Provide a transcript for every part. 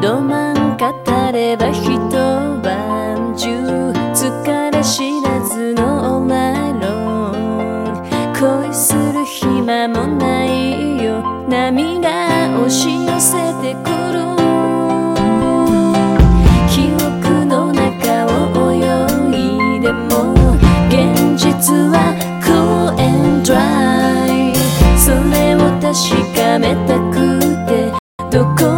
ロマン語れば一晩中疲れ知らずのお前ラ恋する暇もないよ。波が押し寄せてくる。記憶の中を泳いでも現実は cool and dry それを確かめたくてどこ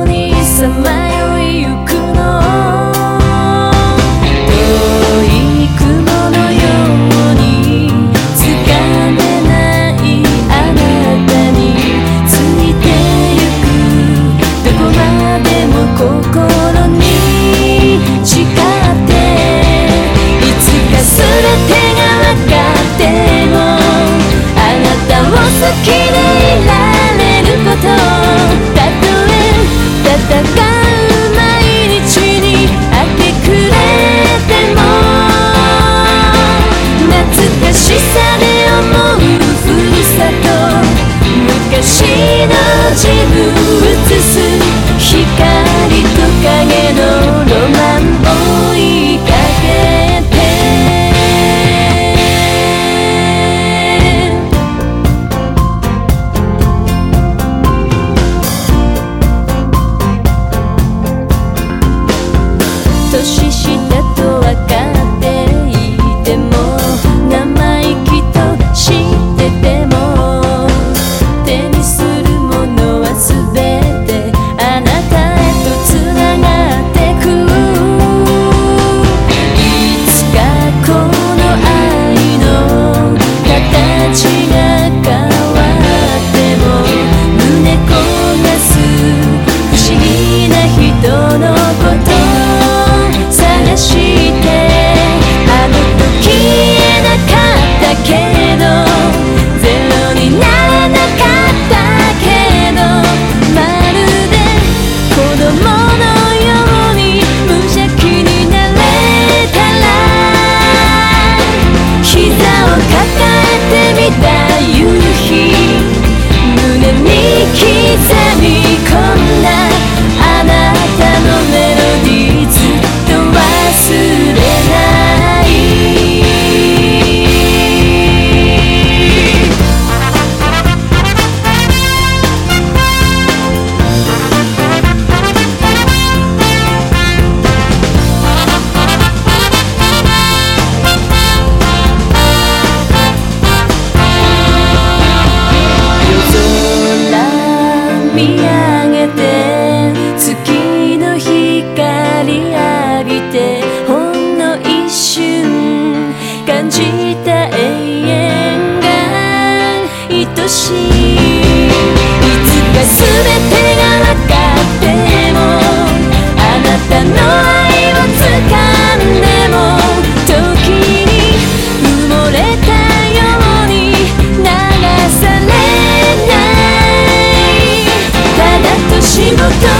しいつか全てが分かってもあなたの愛を掴んでも時に埋もれたように流されない。ただ年ごと